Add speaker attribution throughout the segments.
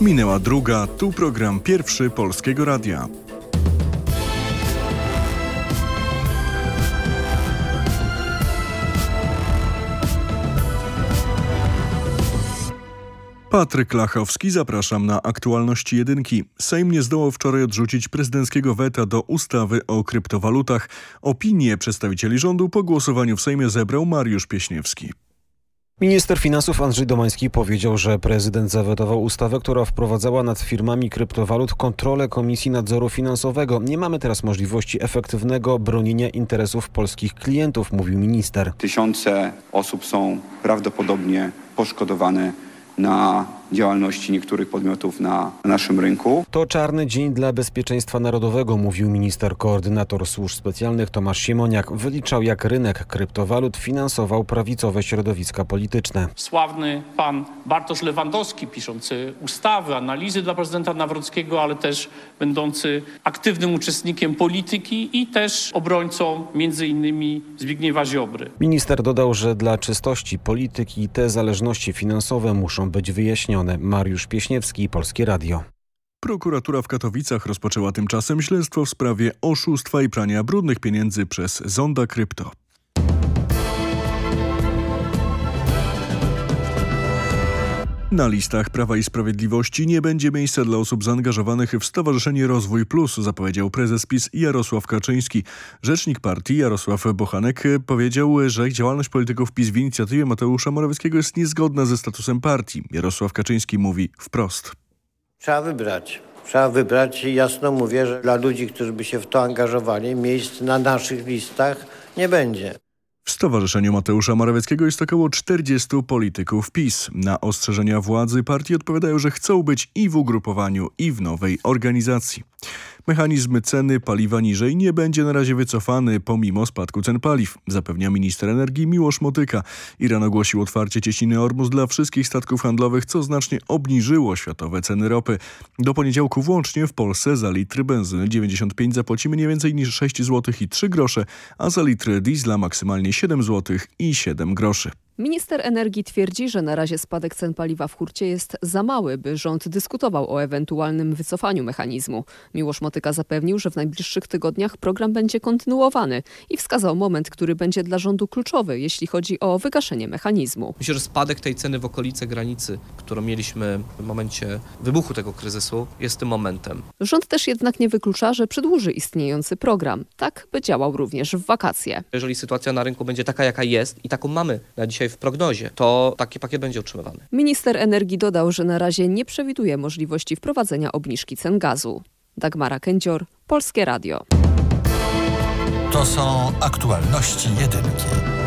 Speaker 1: Minęła druga, tu program pierwszy Polskiego Radia. Patryk Lachowski, zapraszam na aktualności jedynki. Sejm nie zdołał wczoraj odrzucić prezydenckiego weta do ustawy o kryptowalutach. Opinię przedstawicieli rządu po głosowaniu w Sejmie zebrał Mariusz Pieśniewski.
Speaker 2: Minister finansów Andrzej Domański powiedział, że prezydent zawetował ustawę, która wprowadzała nad firmami kryptowalut kontrolę Komisji Nadzoru Finansowego. Nie mamy teraz możliwości efektywnego bronienia interesów polskich klientów, mówił minister.
Speaker 3: Tysiące osób są prawdopodobnie poszkodowane na działalności niektórych podmiotów na naszym rynku.
Speaker 2: To czarny dzień dla bezpieczeństwa narodowego, mówił minister koordynator służb specjalnych Tomasz Siemoniak. Wyliczał, jak rynek kryptowalut finansował prawicowe środowiska polityczne.
Speaker 4: Sławny pan Bartosz Lewandowski, piszący ustawy, analizy dla prezydenta Nawrockiego, ale też będący aktywnym uczestnikiem polityki i też obrońcą między innymi Zbigniewa Ziobry.
Speaker 2: Minister dodał, że dla czystości polityki te zależności finansowe muszą być wyjaśnione. Mariusz Pieśniewski, Polskie Radio.
Speaker 1: Prokuratura w Katowicach rozpoczęła tymczasem śledztwo w sprawie oszustwa i prania brudnych pieniędzy przez Zonda Krypto. Na listach Prawa i Sprawiedliwości nie będzie miejsca dla osób zaangażowanych w Stowarzyszenie Rozwój Plus, zapowiedział prezes PiS Jarosław Kaczyński. Rzecznik partii Jarosław Bochanek powiedział, że działalność polityków PiS w inicjatywie Mateusza Morawieckiego jest niezgodna ze statusem partii. Jarosław Kaczyński mówi wprost.
Speaker 5: Trzeba wybrać. Trzeba wybrać i jasno mówię, że dla ludzi, którzy by się w to angażowali, miejsc na naszych listach nie będzie.
Speaker 1: W Stowarzyszeniu Mateusza Morawieckiego jest około 40 polityków PiS. Na ostrzeżenia władzy partii odpowiadają, że chcą być i w ugrupowaniu, i w nowej organizacji. Mechanizm ceny paliwa niżej nie będzie na razie wycofany pomimo spadku cen paliw, zapewnia minister energii Miłosz Motyka. Iran ogłosił otwarcie cieśniny Ormus dla wszystkich statków handlowych, co znacznie obniżyło światowe ceny ropy. Do poniedziałku włącznie w Polsce za litr benzyny 95 zapłacimy nie więcej niż 6 zł i 3 grosze, a za litr diesla maksymalnie 7 zł i 7 groszy.
Speaker 6: Minister energii twierdzi, że na razie spadek cen paliwa w hurcie jest za mały, by rząd dyskutował o ewentualnym wycofaniu mechanizmu. Miłosz Motyka zapewnił, że w najbliższych tygodniach program będzie kontynuowany i wskazał moment, który będzie dla rządu kluczowy, jeśli chodzi o wygaszenie mechanizmu.
Speaker 7: Myślę, że spadek tej ceny w okolice granicy, którą mieliśmy w momencie wybuchu tego kryzysu, jest tym momentem.
Speaker 6: Rząd też jednak nie wyklucza, że przedłuży istniejący program, tak by działał również w wakacje.
Speaker 7: Jeżeli sytuacja na rynku będzie taka, jaka jest i taką mamy na dzisiaj w prognozie, to taki pakiet będzie utrzymywany.
Speaker 6: Minister energii dodał, że na razie nie przewiduje możliwości wprowadzenia obniżki cen gazu. Dagmara Kędzior, Polskie Radio.
Speaker 8: To są aktualności jedynki.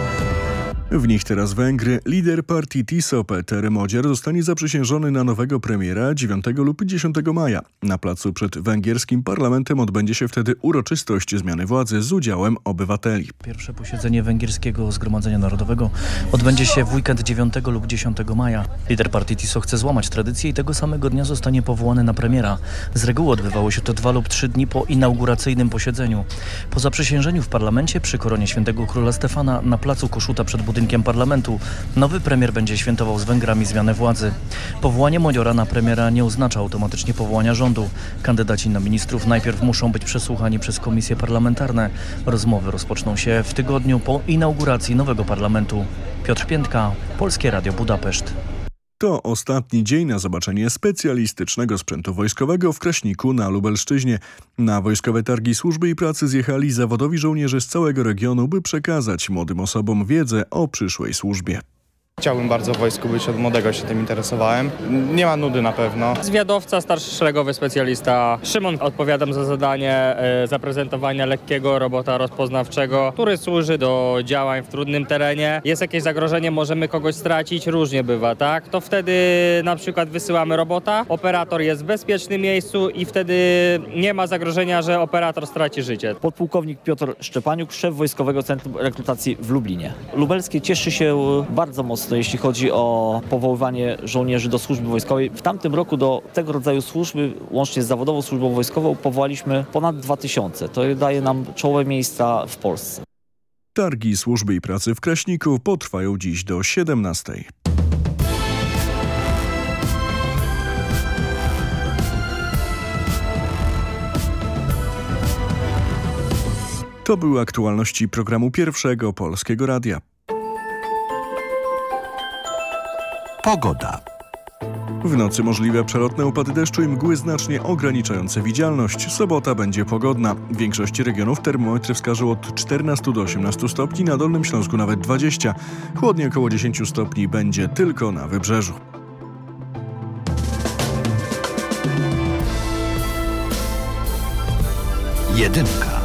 Speaker 1: W nich teraz Węgry. Lider partii TISO Peter Modziar zostanie zaprzysiężony na nowego premiera 9 lub 10 maja. Na placu przed węgierskim parlamentem odbędzie się wtedy uroczystość zmiany władzy z udziałem obywateli.
Speaker 9: Pierwsze posiedzenie Węgierskiego Zgromadzenia Narodowego odbędzie się w weekend 9 lub 10 maja. Lider partii TISO chce złamać tradycję i tego samego dnia zostanie powołany na premiera. Z reguły odbywało się to dwa lub trzy dni po inauguracyjnym posiedzeniu. Po zaprzysiężeniu w parlamencie przy koronie świętego króla Stefana na placu Koszuta przed budynkiem budynkiem parlamentu. Nowy premier będzie świętował z Węgrami zmianę władzy. Powołanie Modiora na premiera nie oznacza automatycznie powołania rządu. Kandydaci na ministrów najpierw muszą być przesłuchani przez komisje parlamentarne. Rozmowy rozpoczną się w tygodniu po inauguracji nowego parlamentu. Piotr Piętka, Polskie Radio Budapeszt.
Speaker 1: To ostatni dzień na zobaczenie specjalistycznego sprzętu wojskowego w Kraśniku na Lubelszczyźnie. Na wojskowe targi służby i pracy zjechali zawodowi żołnierze z całego regionu, by przekazać młodym osobom wiedzę o przyszłej służbie.
Speaker 10: Chciałbym bardzo w wojsku być, od młodego się tym interesowałem. Nie ma nudy na pewno.
Speaker 11: Zwiadowca, starszy szeregowy specjalista. Szymon odpowiadam za zadanie e, zaprezentowania lekkiego robota rozpoznawczego, który służy do działań w trudnym terenie. Jest jakieś zagrożenie, możemy kogoś stracić, różnie bywa, tak? To wtedy na przykład wysyłamy robota, operator jest w bezpiecznym miejscu i wtedy nie ma zagrożenia, że operator straci życie.
Speaker 12: Podpułkownik Piotr Szczepaniuk, szef Wojskowego Centrum Rekrutacji w Lublinie. Lubelskie cieszy się bardzo mocno, mocno, jeśli chodzi o powoływanie żołnierzy do służby wojskowej. W tamtym roku do tego rodzaju służby, łącznie z zawodową służbą wojskową, powołaliśmy ponad 2000. To daje nam czołowe miejsca w Polsce.
Speaker 1: Targi służby i pracy w Kraśniku potrwają dziś do 17. To były aktualności programu Pierwszego Polskiego Radia.
Speaker 8: Pogoda.
Speaker 1: W nocy możliwe przelotne opady deszczu i mgły znacznie ograniczające widzialność. Sobota będzie pogodna. W większości regionów termometry wskażą od 14 do 18 stopni, na Dolnym Śląsku nawet 20. Chłodnie około 10 stopni będzie tylko na wybrzeżu.
Speaker 8: Jedynka.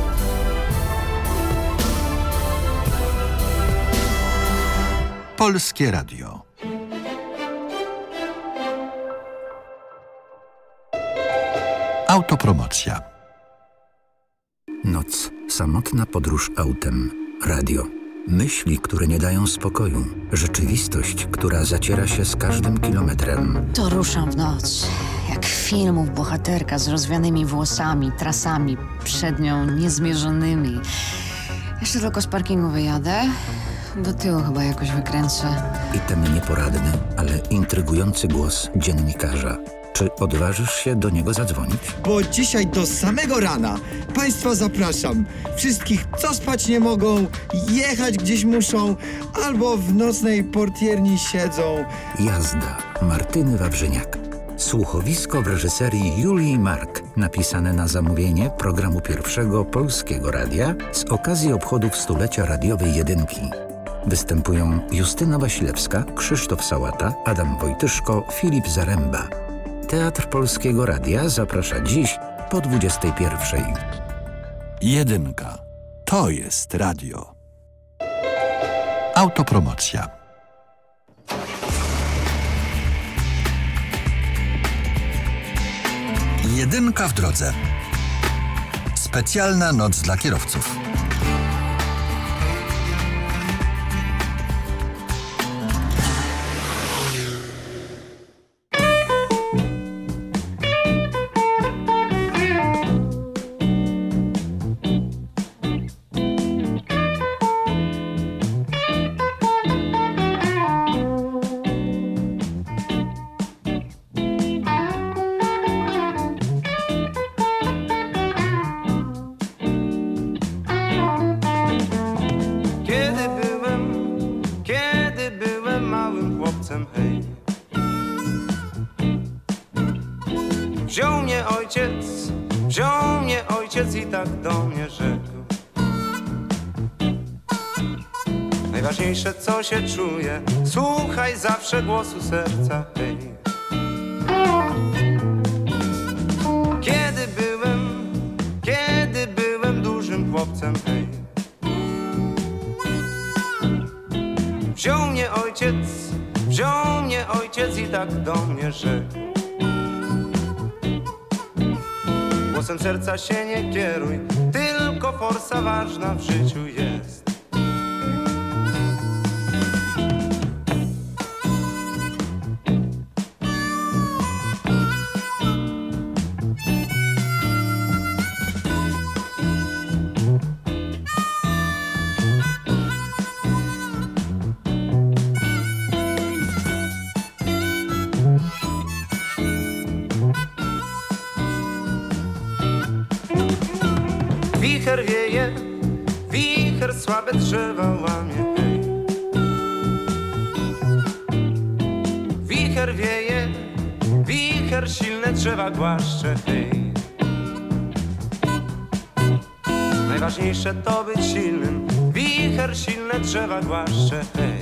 Speaker 8: Polskie Radio. Autopromocja.
Speaker 13: Noc, samotna podróż autem, radio. Myśli, które nie dają spokoju. Rzeczywistość, która zaciera się z każdym kilometrem.
Speaker 14: To ruszam w noc. Jak filmów bohaterka z rozwianymi włosami, trasami przed nią niezmierzonymi. Jeszcze tylko z parkingu wyjadę. Do tyłu chyba jakoś wykręcę.
Speaker 13: I ten nieporadny, ale intrygujący głos dziennikarza. Czy odważysz się do niego zadzwonić?
Speaker 15: Bo dzisiaj do samego rana Państwa zapraszam. Wszystkich, co spać nie mogą, jechać gdzieś muszą, albo w nocnej portierni siedzą.
Speaker 13: Jazda Martyny Wawrzyniak. Słuchowisko w reżyserii Julii Mark, napisane na zamówienie programu pierwszego Polskiego Radia z okazji obchodów stulecia radiowej jedynki. Występują Justyna Wasilewska, Krzysztof Sałata, Adam Wojtyszko, Filip Zaręba. Teatr Polskiego Radia zaprasza dziś po 21.
Speaker 8: Jedynka. To jest radio. Autopromocja. Jedynka w drodze. Specjalna noc dla kierowców.
Speaker 16: Tak do mnie rzekł. Najważniejsze co się czuje, słuchaj zawsze głosu serca, hej Kiedy byłem, kiedy byłem dużym chłopcem, hej. Wziął mnie ojciec, wziął mnie ojciec i tak do mnie rzekł. Głosem serca się nie kieruj, tylko forsa ważna w życiu jest. Głaszcze, hej. Najważniejsze to być silnym, wicher silne drzewa głaszcze, hej.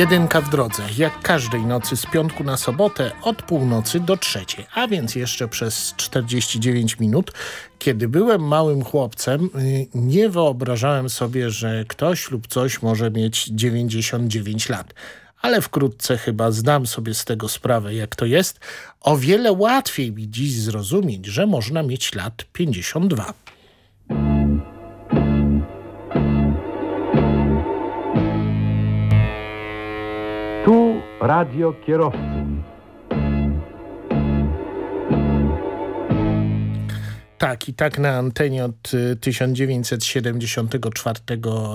Speaker 17: Jedynka w drodze, jak każdej nocy z piątku na sobotę od północy do trzeciej, a więc jeszcze przez 49 minut. Kiedy byłem małym chłopcem, y, nie wyobrażałem sobie, że ktoś lub coś może mieć 99 lat. Ale wkrótce chyba zdam sobie z tego sprawę, jak to jest. O wiele łatwiej mi dziś zrozumieć, że można mieć lat 52.
Speaker 18: radio kierowców.
Speaker 17: Tak, i tak na antenie od y, 1974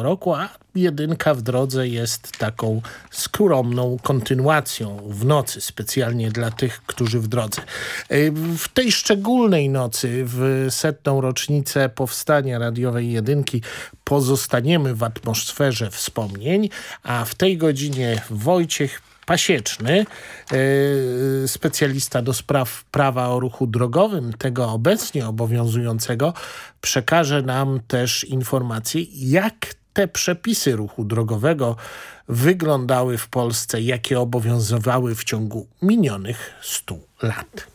Speaker 17: roku, a jedynka w drodze jest taką skromną kontynuacją w nocy, specjalnie dla tych, którzy w drodze. Y, W tej szczególnej nocy, w setną rocznicę powstania radiowej jedynki, pozostaniemy w atmosferze wspomnień, a w tej godzinie Wojciech Pasieczny, yy, specjalista do spraw prawa o ruchu drogowym, tego obecnie obowiązującego, przekaże nam też informacje, jak te przepisy ruchu drogowego wyglądały w Polsce, jakie obowiązywały w ciągu minionych 100 lat.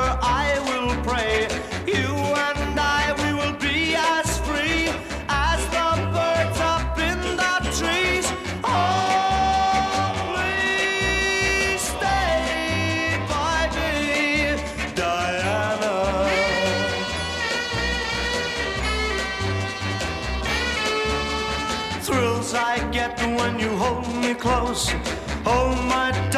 Speaker 19: house. Oh, my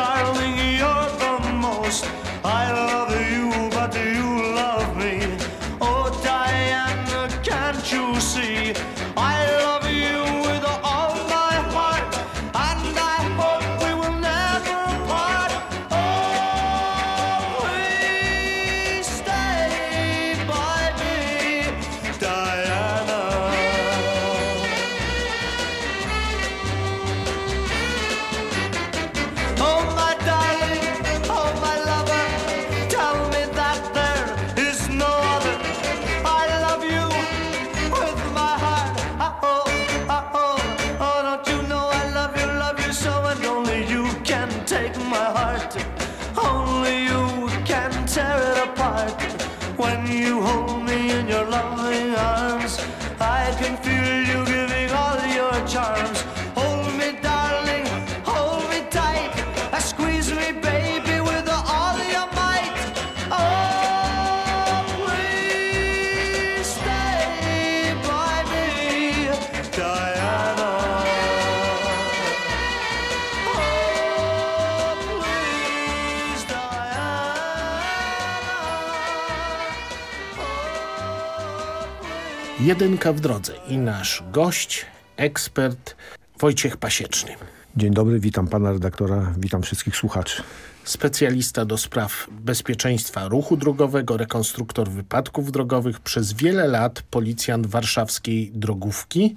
Speaker 17: Jedynka w drodze i nasz gość, ekspert Wojciech Pasieczny.
Speaker 20: Dzień dobry, witam pana redaktora, witam wszystkich słuchaczy.
Speaker 17: Specjalista do spraw bezpieczeństwa ruchu drogowego, rekonstruktor wypadków drogowych, przez wiele lat policjant warszawskiej drogówki,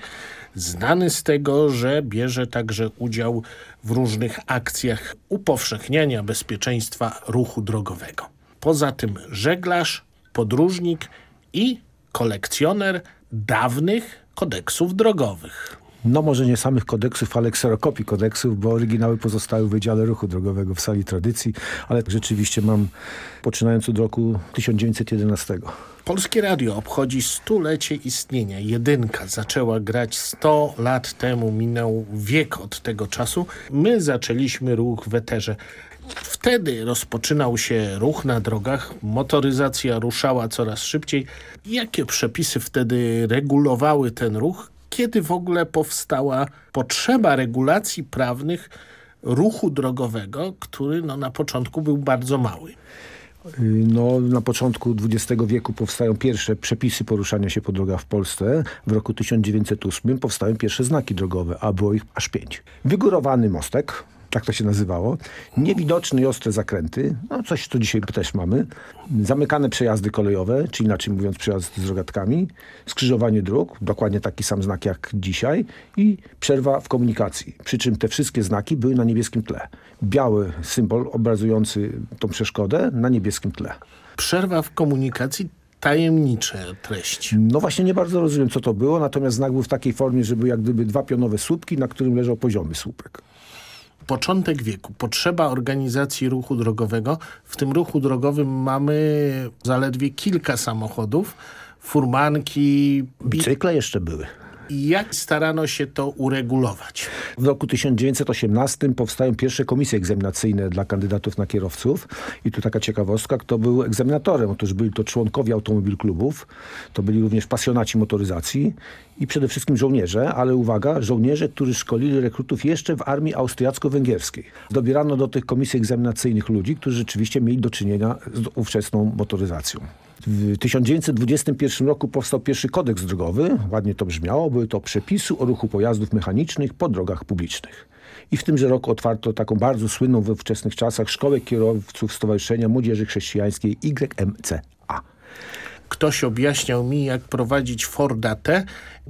Speaker 17: znany z tego, że bierze także udział w różnych akcjach upowszechniania bezpieczeństwa ruchu drogowego. Poza tym żeglarz, podróżnik i kolekcjoner dawnych kodeksów drogowych.
Speaker 20: No może nie samych kodeksów, ale kserokopii kodeksów, bo oryginały pozostały w Wydziale Ruchu Drogowego w sali tradycji, ale rzeczywiście mam poczynając od roku 1911.
Speaker 17: Polskie Radio obchodzi stulecie istnienia. Jedynka zaczęła grać 100 lat temu, minął wiek od tego czasu. My zaczęliśmy ruch w eterze. Wtedy rozpoczynał się ruch na drogach, motoryzacja ruszała coraz szybciej. Jakie przepisy wtedy regulowały ten ruch? Kiedy w ogóle powstała potrzeba regulacji prawnych ruchu drogowego, który no, na początku był bardzo mały?
Speaker 20: No, na początku XX wieku powstają pierwsze przepisy poruszania się po drogach w Polsce. W roku 1908 powstają pierwsze znaki drogowe, a było ich aż pięć. Wygórowany mostek, tak to się nazywało. Niewidoczne i ostre zakręty, no coś, co dzisiaj też mamy. Zamykane przejazdy kolejowe, czy inaczej mówiąc przejazd z rogatkami. Skrzyżowanie dróg, dokładnie taki sam znak jak dzisiaj. I przerwa w komunikacji. Przy czym te wszystkie znaki były na niebieskim tle. Biały symbol obrazujący tą przeszkodę na niebieskim tle.
Speaker 17: Przerwa w komunikacji, tajemnicze treści.
Speaker 20: No właśnie nie bardzo rozumiem, co to było, natomiast znak był w takiej formie, że były jak gdyby dwa pionowe słupki, na którym leżał poziomy słupek.
Speaker 17: Początek wieku, potrzeba organizacji ruchu drogowego. W tym ruchu drogowym mamy zaledwie kilka samochodów, furmanki.
Speaker 20: Bicykle jeszcze były.
Speaker 17: Jak starano się to uregulować?
Speaker 20: W roku 1918 powstają pierwsze komisje egzaminacyjne dla kandydatów na kierowców. I tu taka ciekawostka, kto był egzaminatorem. Otóż byli to członkowie automobil klubów, to byli również pasjonaci motoryzacji i przede wszystkim żołnierze, ale uwaga, żołnierze, którzy szkolili rekrutów jeszcze w armii austriacko-węgierskiej. Dobierano do tych komisji egzaminacyjnych ludzi, którzy rzeczywiście mieli do czynienia z ówczesną motoryzacją. W 1921 roku powstał pierwszy kodeks drogowy, ładnie to brzmiało, były to przepisy o ruchu pojazdów mechanicznych po drogach publicznych. I w tymże roku otwarto taką bardzo słynną we wczesnych czasach Szkołę Kierowców Stowarzyszenia Młodzieży Chrześcijańskiej YMCA.
Speaker 17: Ktoś objaśniał mi, jak prowadzić Forda T.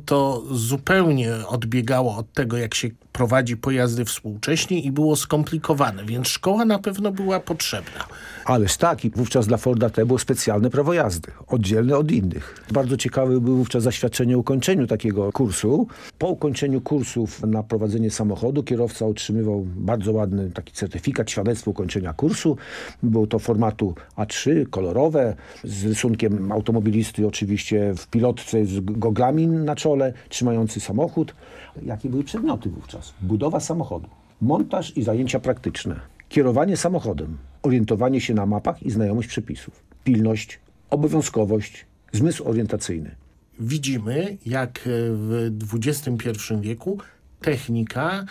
Speaker 17: To zupełnie odbiegało od tego, jak się prowadzi pojazdy współcześnie i było skomplikowane, więc szkoła na pewno była potrzebna.
Speaker 20: Ależ tak, i wówczas dla Forda T było specjalne prawo jazdy, oddzielne od innych. Bardzo ciekawe było wówczas zaświadczenie o ukończeniu takiego kursu. Po ukończeniu kursów na prowadzenie samochodu kierowca otrzymywał bardzo ładny taki certyfikat, świadectwo ukończenia kursu. Było to formatu A3, kolorowe, z rysunkiem automobilisty oczywiście w pilotce z goglami na czole, trzymający samochód. Jakie były przedmioty wówczas? Budowa samochodu, montaż i zajęcia praktyczne, kierowanie samochodem, orientowanie się na mapach i znajomość przepisów, pilność, obowiązkowość, zmysł orientacyjny.
Speaker 17: Widzimy, jak w XXI wieku technika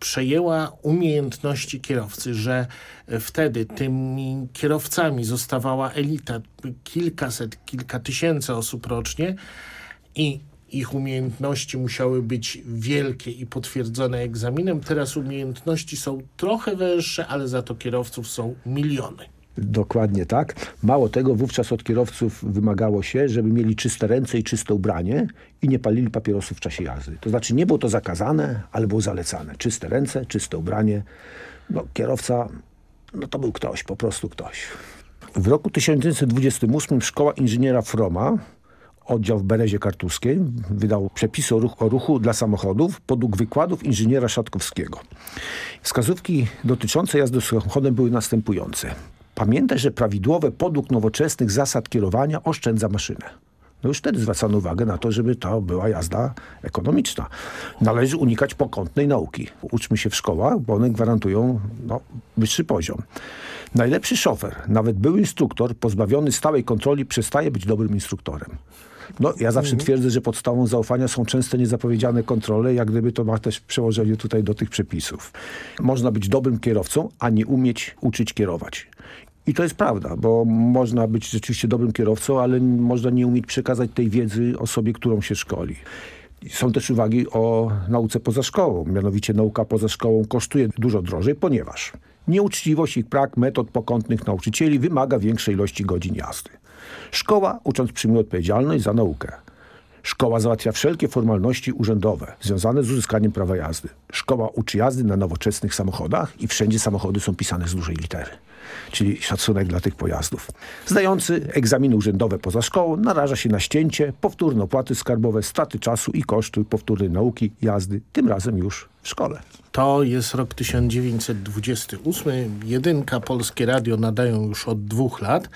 Speaker 17: przejęła umiejętności kierowcy, że wtedy tymi kierowcami zostawała elita, kilkaset, kilka tysięcy osób rocznie i ich umiejętności musiały być wielkie i potwierdzone egzaminem. Teraz umiejętności są trochę węższe, ale za to kierowców są miliony.
Speaker 20: Dokładnie tak. Mało tego, wówczas od kierowców wymagało się, żeby mieli czyste ręce i czyste ubranie i nie palili papierosów w czasie jazdy. To znaczy nie było to zakazane, ale było zalecane. Czyste ręce, czyste ubranie. No, kierowca, no to był ktoś, po prostu ktoś. W roku 1928 Szkoła Inżyniera Froma oddział w Berezie Kartuskiej wydał przepisy o ruchu, o ruchu dla samochodów podług wykładów inżyniera Szatkowskiego. Wskazówki dotyczące jazdy samochodem były następujące. Pamiętaj, że prawidłowe podług nowoczesnych zasad kierowania oszczędza maszynę. No już wtedy zwracano uwagę na to, żeby to była jazda ekonomiczna. Należy unikać pokątnej nauki. Uczmy się w szkołach, bo one gwarantują no, wyższy poziom. Najlepszy szofer, nawet były instruktor, pozbawiony stałej kontroli, przestaje być dobrym instruktorem. No, ja zawsze twierdzę, że podstawą zaufania są często niezapowiedziane kontrole, jak gdyby to ma też przełożenie tutaj do tych przepisów. Można być dobrym kierowcą, a nie umieć uczyć kierować. I to jest prawda, bo można być rzeczywiście dobrym kierowcą, ale można nie umieć przekazać tej wiedzy osobie, którą się szkoli. Są też uwagi o nauce poza szkołą. Mianowicie nauka poza szkołą kosztuje dużo drożej, ponieważ nieuczciwość i brak metod pokątnych nauczycieli wymaga większej ilości godzin jazdy. Szkoła, ucząc, przyjmuje odpowiedzialność za naukę. Szkoła załatwia wszelkie formalności urzędowe związane z uzyskaniem prawa jazdy. Szkoła uczy jazdy na nowoczesnych samochodach i wszędzie samochody są pisane z dużej litery. Czyli szacunek dla tych pojazdów. Zdający egzaminy urzędowe poza szkołą naraża się na ścięcie, powtórne opłaty skarbowe, straty czasu i koszty powtórnej nauki jazdy, tym razem już w szkole.
Speaker 17: To jest rok 1928. Jedynka Polskie Radio nadają już od dwóch lat.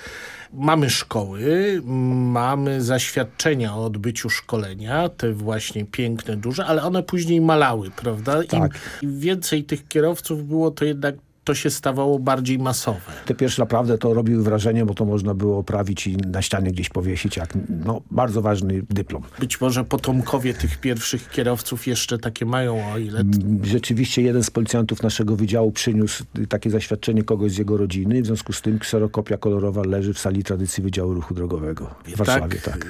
Speaker 17: Mamy szkoły, mamy zaświadczenia o odbyciu szkolenia, te właśnie piękne, duże, ale one później malały, prawda?
Speaker 20: Tak.
Speaker 17: Im, Im więcej tych kierowców było, to jednak to się stawało bardziej masowe.
Speaker 20: Te pierwsze naprawdę to robiły wrażenie, bo to można było oprawić i na ścianie gdzieś powiesić, jak no, bardzo ważny dyplom.
Speaker 17: Być może potomkowie tych pierwszych kierowców jeszcze takie mają, o ile...
Speaker 20: Rzeczywiście jeden z policjantów naszego wydziału przyniósł takie zaświadczenie kogoś z jego rodziny, w związku z tym kserokopia kolorowa leży w sali tradycji Wydziału Ruchu Drogowego w Warszawie. Tak.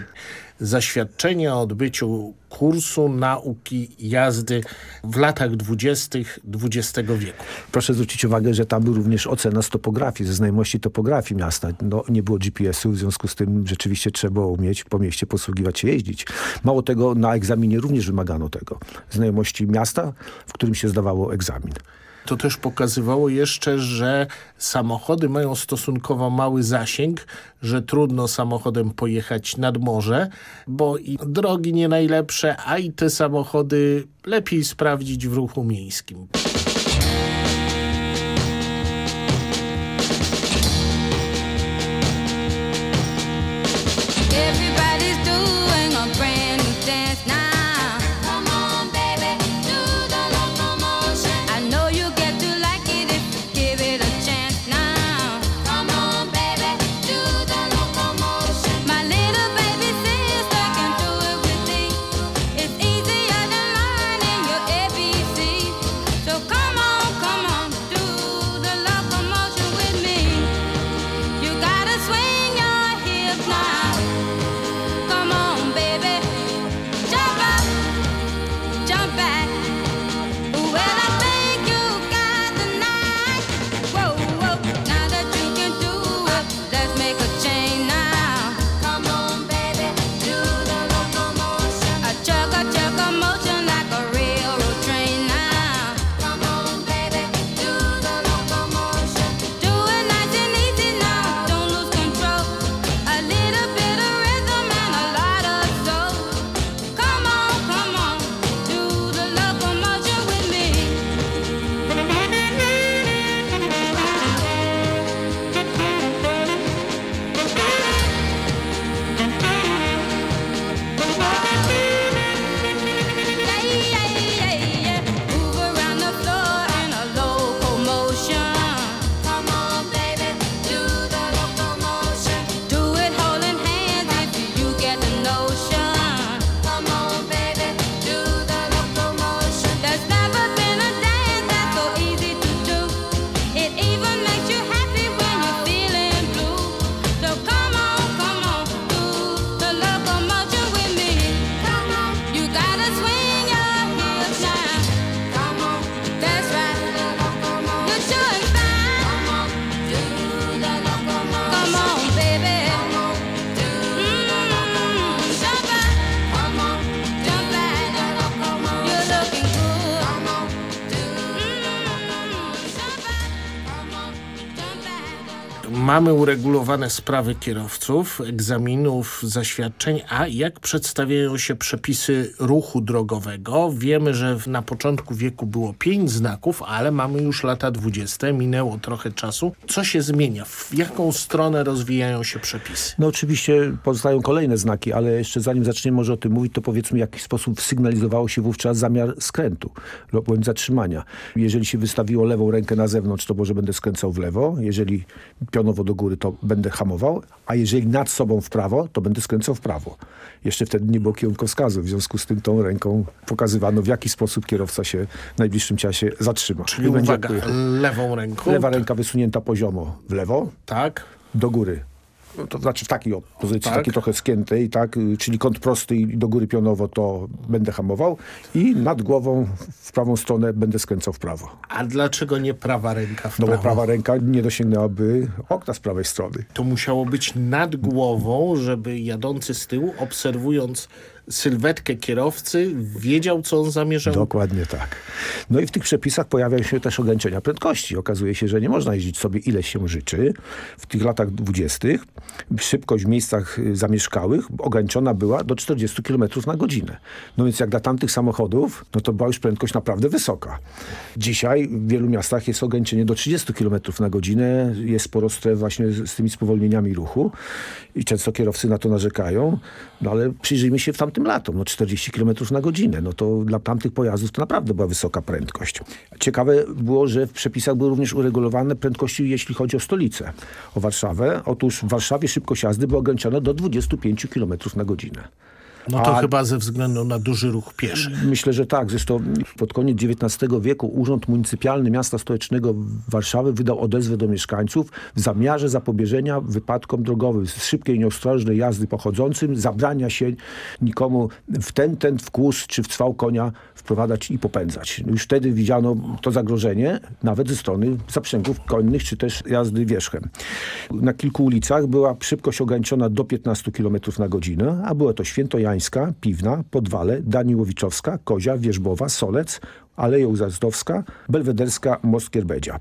Speaker 17: Zaświadczenie o odbyciu kursu nauki jazdy w latach dwudziestych XX wieku.
Speaker 20: Proszę zwrócić uwagę, że tam był również ocena z topografii, ze znajomości topografii miasta. No, nie było GPS-u, w związku z tym rzeczywiście trzeba umieć po mieście posługiwać się, jeździć. Mało tego, na egzaminie również wymagano tego. Znajomości miasta, w którym się zdawało egzamin.
Speaker 17: To też pokazywało jeszcze, że samochody mają stosunkowo mały zasięg, że trudno samochodem pojechać nad morze, bo i drogi nie najlepsze, a i te samochody lepiej sprawdzić w ruchu miejskim.
Speaker 21: Everybody's
Speaker 17: Mamy uregulowane sprawy kierowców, egzaminów, zaświadczeń, a jak przedstawiają się przepisy ruchu drogowego? Wiemy, że na początku wieku było pięć znaków, ale mamy już lata dwudzieste, minęło trochę czasu. Co się zmienia? W jaką stronę rozwijają się przepisy?
Speaker 20: No oczywiście pozostają kolejne znaki, ale jeszcze zanim zaczniemy może o tym mówić, to powiedzmy w jaki sposób sygnalizowało się wówczas zamiar skrętu bądź zatrzymania. Jeżeli się wystawiło lewą rękę na zewnątrz, to może będę skręcał w lewo. Jeżeli pionowo do góry, to będę hamował, a jeżeli nad sobą w prawo, to będę skręcał w prawo. Jeszcze wtedy nie było kierunkowskazu, w związku z tym tą ręką pokazywano, w jaki sposób kierowca się w najbliższym czasie zatrzyma.
Speaker 17: Czyli uwaga, lewą ręką.
Speaker 20: Lewa ręka wysunięta poziomo w lewo.
Speaker 17: Tak.
Speaker 20: Do góry. To znaczy w takiej pozycji,
Speaker 17: Tak.
Speaker 20: takiej trochę skiętej, tak? czyli kąt prosty i do góry pionowo to będę hamował i nad głową w prawą stronę będę skręcał w prawo.
Speaker 17: A dlaczego nie prawa ręka w
Speaker 20: No bo
Speaker 17: prawo?
Speaker 20: prawa ręka nie dosięgnęłaby okna z prawej strony.
Speaker 17: To musiało być nad głową, żeby jadący z tyłu, obserwując sylwetkę kierowcy, wiedział, co on zamierzał.
Speaker 20: Dokładnie tak. No i w tych przepisach pojawiają się też ograniczenia prędkości. Okazuje się, że nie można jeździć sobie ile się życzy. W tych latach dwudziestych szybkość w miejscach y, zamieszkałych ograniczona była do 40 km na godzinę. No więc jak dla tamtych samochodów, no to była już prędkość naprawdę wysoka. Dzisiaj w wielu miastach jest ograniczenie do 30 km na godzinę. Jest sporo stref właśnie z, tymi spowolnieniami ruchu i często kierowcy na to narzekają. No ale przyjrzyjmy się w tamtym latom, no 40 km na godzinę. No to dla tamtych pojazdów to naprawdę była wysoka prędkość. Ciekawe było, że w przepisach były również uregulowane prędkości, jeśli chodzi o stolicę, o Warszawę. Otóż w Warszawie szybkość jazdy była ograniczona do 25 km na godzinę.
Speaker 17: No to
Speaker 20: A-
Speaker 17: chyba ze względu na duży ruch pieszy.
Speaker 20: Myślę, że tak. Zresztą pod koniec XIX wieku Urząd Municypialny Miasta Stołecznego Warszawy wydał odezwę do mieszkańców w zamiarze zapobieżenia wypadkom drogowym z szybkiej, nieostrożnej jazdy pochodzącym, zabrania się nikomu w ten, ten wkłus czy w cwał konia wprowadzać i popędzać. No Już wtedy widziano to zagrożenie nawet ze strony zaprzęgów konnych czy też jazdy wierzchem. Na kilku ulicach była szybkość ograniczona do 15 km na godzinę, a była to Piwna, Podwale, Daniłowiczowska, Kozia, Wierzbowa, Solec, Aleja Ujazdowska, Belwederska, Most Kierbedzia.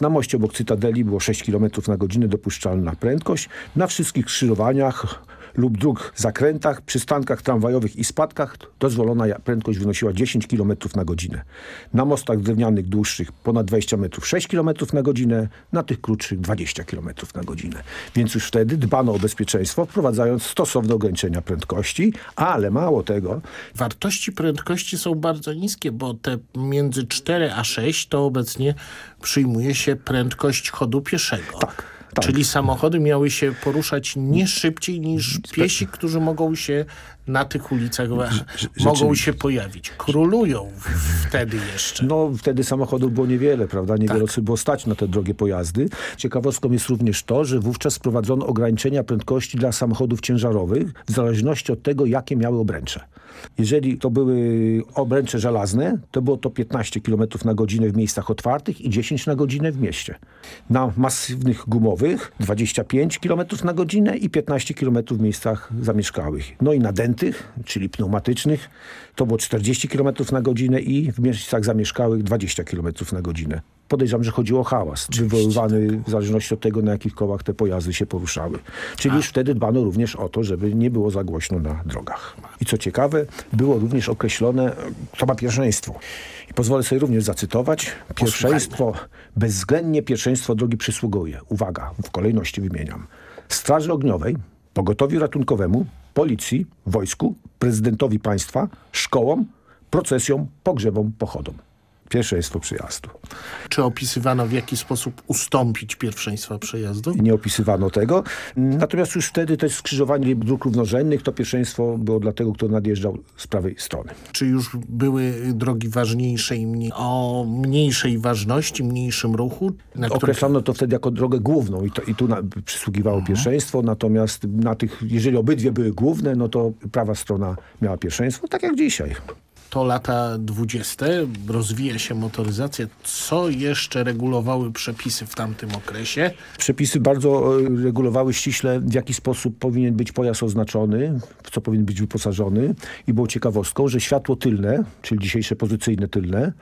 Speaker 20: Na moście obok Cytadeli było 6 km na godzinę dopuszczalna prędkość. Na wszystkich skrzyżowaniach lub dróg zakrętach, przystankach tramwajowych i spadkach dozwolona prędkość wynosiła 10 km na godzinę. Na mostach drewnianych dłuższych ponad 20 metrów 6 km na godzinę, na tych krótszych 20 km na godzinę. Więc już wtedy dbano o bezpieczeństwo, wprowadzając stosowne ograniczenia prędkości, ale mało tego,
Speaker 17: Wartości prędkości są bardzo niskie, bo te między 4 a 6 to obecnie przyjmuje się prędkość chodu pieszego.
Speaker 20: Tak.
Speaker 17: Czyli samochody miały się poruszać nie szybciej niż piesi, którzy mogą się na tych ulicach mogą się pojawić. Królują wtedy jeszcze.
Speaker 20: No wtedy samochodów było niewiele, prawda? Niewiele
Speaker 17: Tak.
Speaker 20: osób było stać na te drogie pojazdy. Ciekawostką jest również to, że wówczas wprowadzono ograniczenia prędkości dla samochodów ciężarowych w zależności od tego, jakie miały obręcze. Jeżeli to były obręcze żelazne, to było to 15 km na godzinę w miejscach otwartych i 10 na godzinę w mieście. Na masywnych gumowych 25 km na godzinę i 15 km w miejscach zamieszkałych. No i na dętych, czyli pneumatycznych, to było 40 km na godzinę i w miejscach zamieszkałych 20 km na godzinę. Podejrzewam, że chodziło o hałas, wywoływany w zależności od tego, na jakich kołach te pojazdy się poruszały. Czyli już wtedy dbano również o to, żeby nie było za głośno na drogach. I co ciekawe, było również określone, kto ma pierwszeństwo. I pozwolę sobie również zacytować. Pierwszeństwo, bezwzględnie pierwszeństwo drogi przysługuje. Uwaga, w kolejności wymieniam. Straży Ogniowej, Pogotowiu Ratunkowemu, Policji, Wojsku, Prezydentowi Państwa, Szkołom, procesjom, pogrzebom, pochodom. Pierwszeństwo przyjazdu.
Speaker 17: Czy opisywano w jaki sposób ustąpić pierwszeństwa przejazdu?
Speaker 20: Nie opisywano tego. Natomiast już wtedy też skrzyżowanie dróg równorzędnych to pierwszeństwo było dla tego, kto nadjeżdżał z prawej strony.
Speaker 17: Czy już były drogi ważniejsze i mniej, o mniejszej ważności, mniejszym ruchu? Na których-
Speaker 20: Określano to wtedy jako drogę główną i, to, i tu na, przysługiwało pierwszeństwo, natomiast na tych, jeżeli obydwie były główne, no to prawa strona miała pierwszeństwo, tak jak dzisiaj.
Speaker 17: To lata 20. rozwija się motoryzacja. Co jeszcze regulowały przepisy w tamtym okresie?
Speaker 20: Przepisy bardzo e, regulowały ściśle, w jaki sposób powinien być pojazd oznaczony, w co powinien być wyposażony. I było ciekawostką, że światło tylne, czyli dzisiejsze pozycyjne tylne,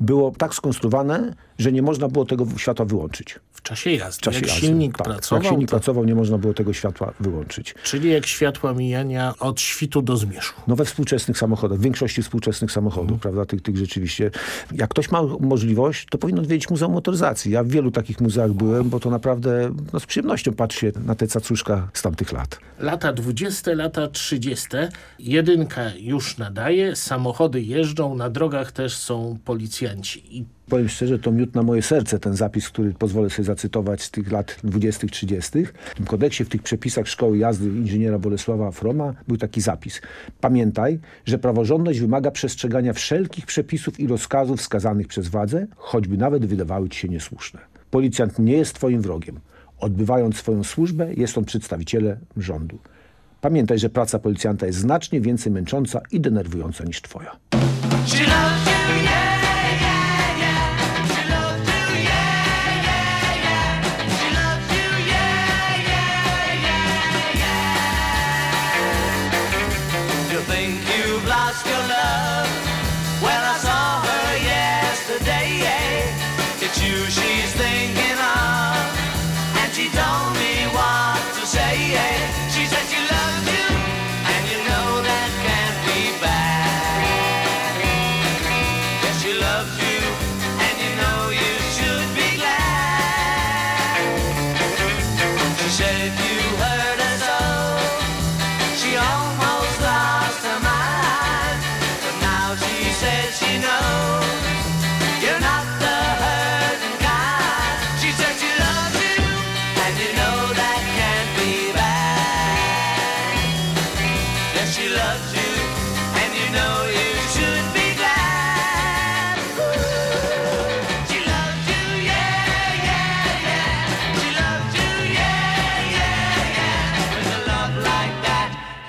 Speaker 20: było tak skonstruowane, że nie można było tego światła wyłączyć.
Speaker 17: W czasie jazdy.
Speaker 20: W czasie
Speaker 17: jak
Speaker 20: jazdy,
Speaker 17: silnik
Speaker 20: tak.
Speaker 17: pracował,
Speaker 20: Jak silnik
Speaker 17: to,
Speaker 20: pracował, nie można było tego światła wyłączyć.
Speaker 17: czyli jak światła mijania od świtu do zmierzchu.
Speaker 20: No we współczesnych samochodach, w większości współczesnych samochodów, prawda, tych, tych rzeczywiście. Jak ktoś ma możliwość, to powinien odwiedzić Muzeum Motoryzacji. Ja w wielu takich muzeach byłem, bo to naprawdę no, z przyjemnością patrzy się na te cacuszka z tamtych lat.
Speaker 17: Lata 20, lata 30. Jedynka już nadaje, samochody jeżdżą, na drogach też są policjanci. I
Speaker 20: Powiem szczerze, to miód na moje serce, ten zapis, który pozwolę sobie zacytować z tych lat 20., 30. W tym kodeksie, w tych przepisach szkoły jazdy inżyniera Bolesława Froma był taki zapis. Pamiętaj, że praworządność wymaga przestrzegania wszelkich przepisów i rozkazów wskazanych przez władzę, choćby nawet wydawały ci się niesłuszne. Policjant nie jest twoim wrogiem. Odbywając swoją służbę, jest on przedstawicielem rządu. Pamiętaj, że praca policjanta jest znacznie więcej męcząca i denerwująca niż twoja.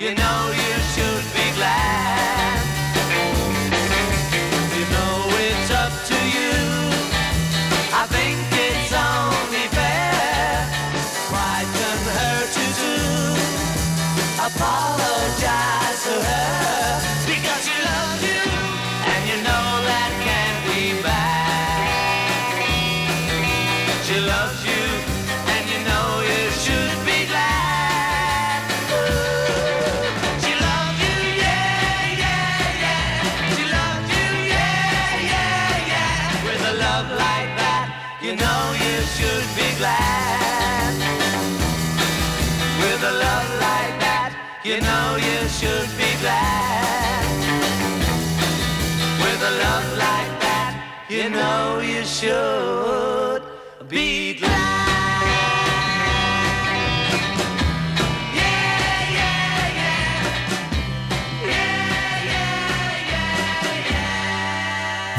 Speaker 21: You know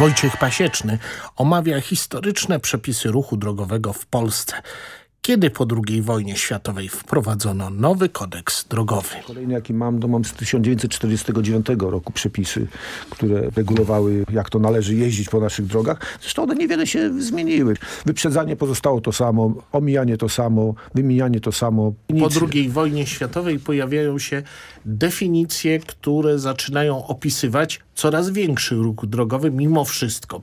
Speaker 17: Wojciech Pasieczny omawia historyczne przepisy ruchu drogowego w Polsce. Kiedy po II wojnie światowej wprowadzono nowy kodeks drogowy?
Speaker 20: Kolejny jaki mam, to mam z 1949 roku przepisy, które regulowały jak to należy jeździć po naszych drogach. Zresztą one niewiele się zmieniły. Wyprzedzanie pozostało to samo, omijanie to samo, wymijanie to samo.
Speaker 17: Po
Speaker 20: Nic.
Speaker 17: II wojnie światowej pojawiają się definicje, które zaczynają opisywać coraz większy ruch drogowy mimo wszystko,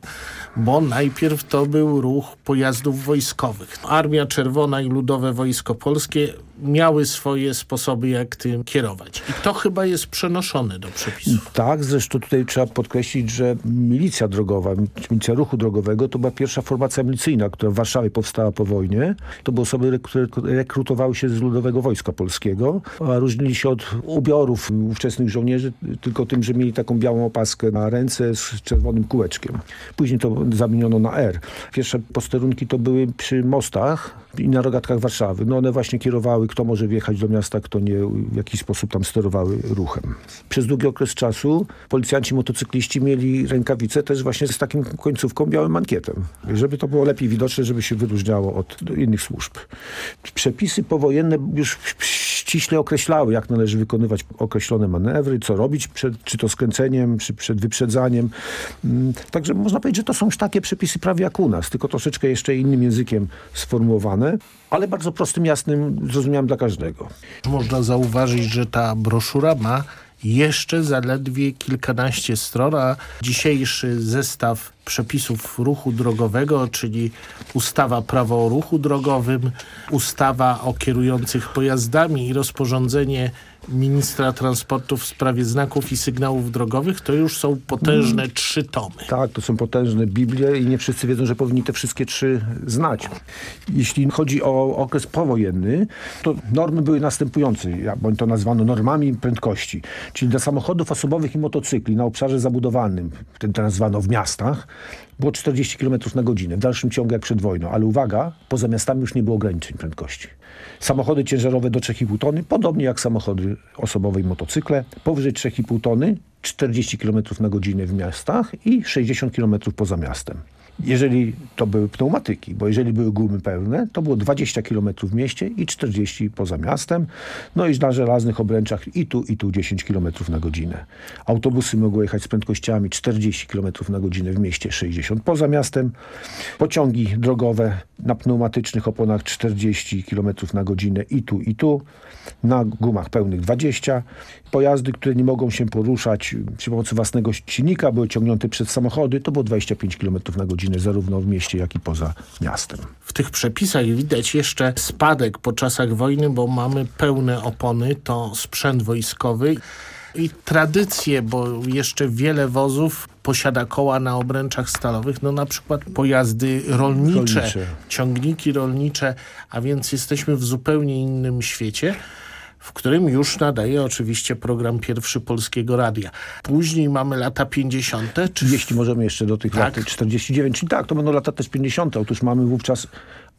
Speaker 17: bo najpierw to był ruch pojazdów wojskowych. Armia Czerwona i Ludowe Wojsko Polskie miały swoje sposoby, jak tym kierować. I to chyba jest przenoszone do przepisów.
Speaker 20: Tak, zresztą tutaj trzeba podkreślić, że milicja drogowa, milicja ruchu drogowego to była pierwsza formacja milicyjna, która w Warszawie powstała po wojnie. To były osoby, które rekrutowały się z Ludowego Wojska Polskiego, a różnili się od ubiorów ówczesnych żołnierzy tylko tym, że mieli taką białą opaskę na ręce z czerwonym kółeczkiem. Później to zamieniono na R. Pierwsze posterunki to były przy mostach i na rogatkach Warszawy. No one właśnie kierowały, kto może wjechać do miasta, kto nie, w jakiś sposób tam sterowały ruchem. Przez długi okres czasu policjanci motocykliści mieli rękawice też właśnie z takim końcówką białym mankietem, żeby to było lepiej widoczne, żeby się wyróżniało od innych służb. Przepisy powojenne już ściśle określały, jak należy wykonywać określone manewry, co robić, przed, czy to skręceniem, czy przed wyprzedzaniem. Mm, Także można powiedzieć, że to są już takie przepisy prawie jak u nas, tylko troszeczkę jeszcze innym językiem sformułowane, ale bardzo prostym, jasnym, zrozumiałym dla każdego.
Speaker 17: Można zauważyć, że ta broszura ma jeszcze zaledwie kilkanaście stron, a dzisiejszy zestaw przepisów ruchu drogowego, czyli ustawa prawo o ruchu drogowym, ustawa o kierujących pojazdami i rozporządzenie ministra transportu w sprawie znaków i sygnałów drogowych, to już są potężne trzy tomy.
Speaker 20: Tak, to są potężne Biblie i nie wszyscy wiedzą, że powinni te wszystkie trzy znać. Jeśli chodzi o okres powojenny, to normy były następujące, bądź to nazwano normami prędkości. Czyli dla samochodów osobowych i motocykli na obszarze zabudowanym, ten to nazwano w miastach, było 40 km na godzinę, w dalszym ciągu jak przed wojną. Ale uwaga, poza miastami już nie było ograniczeń prędkości. Samochody ciężarowe do 3,5 tony, podobnie jak samochody osobowe i motocykle, powyżej 3,5 tony, 40 km na godzinę w miastach i 60 km poza miastem. Jeżeli to były pneumatyki, bo jeżeli były gumy pełne, to było 20 km w mieście i 40 poza miastem. No i na żelaznych obręczach i tu, i tu 10 km na godzinę. Autobusy mogły jechać z prędkościami 40 km na godzinę w mieście, 60 poza miastem. Pociągi drogowe na pneumatycznych oponach 40 km na godzinę i tu, i tu. Na gumach pełnych 20. Pojazdy, które nie mogą się poruszać przy pomocy własnego silnika, były ciągnięte przez samochody, to było 25 km na godzinę zarówno w mieście, jak i poza miastem.
Speaker 17: W tych przepisach widać jeszcze spadek po czasach wojny, bo mamy pełne opony, to sprzęt wojskowy i tradycje, bo jeszcze wiele wozów posiada koła na obręczach stalowych, no na przykład pojazdy rolnicze,
Speaker 20: Rolnicze.
Speaker 17: ciągniki rolnicze, a więc jesteśmy w zupełnie innym świecie w którym już nadaje oczywiście program pierwszy Polskiego Radia. Później mamy lata 50. Czy...
Speaker 20: Jeśli możemy jeszcze do tych
Speaker 17: Tak.
Speaker 20: lat 49, czyli tak, to będą lata też 50. Otóż mamy wówczas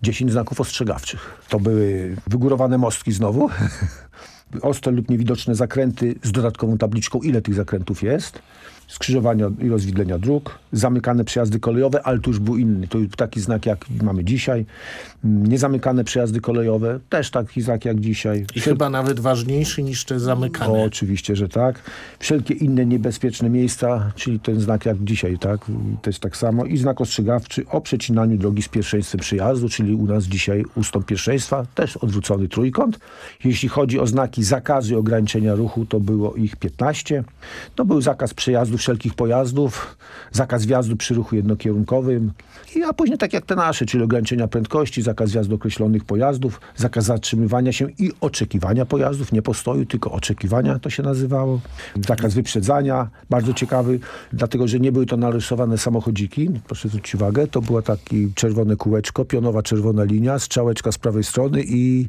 Speaker 20: 10 znaków ostrzegawczych. To były wygórowane mostki znowu, ostre lub niewidoczne zakręty z dodatkową tabliczką, ile tych zakrętów jest, skrzyżowania i rozwidlenia dróg, zamykane przejazdy kolejowe, ale to już był inny, to już taki znak jak mamy dzisiaj, niezamykane przejazdy kolejowe, też taki znak jak dzisiaj.
Speaker 17: I chyba nawet ważniejszy niż te zamykane.
Speaker 20: O, oczywiście, że tak. Wszelkie inne niebezpieczne miejsca, czyli ten znak jak dzisiaj, tak? To jest tak samo. I znak ostrzegawczy o przecinaniu drogi z pierwszeństwem przyjazdu, czyli u nas dzisiaj ustąp pierwszeństwa, też odwrócony trójkąt. Jeśli chodzi o znaki zakazu i ograniczenia ruchu, to było ich 15. To był zakaz przejazdu wszelkich pojazdów, zakaz wjazdu przy ruchu jednokierunkowym, i, a później tak jak te nasze, czyli ograniczenia prędkości, zakaz wjazdu określonych pojazdów, zakaz zatrzymywania się i oczekiwania pojazdów, nie postoju, tylko oczekiwania to się nazywało. Zakaz wyprzedzania, bardzo ciekawy, dlatego że nie były to narysowane samochodziki, proszę zwrócić uwagę, to było takie czerwone kółeczko, pionowa czerwona linia, strzałeczka z prawej strony i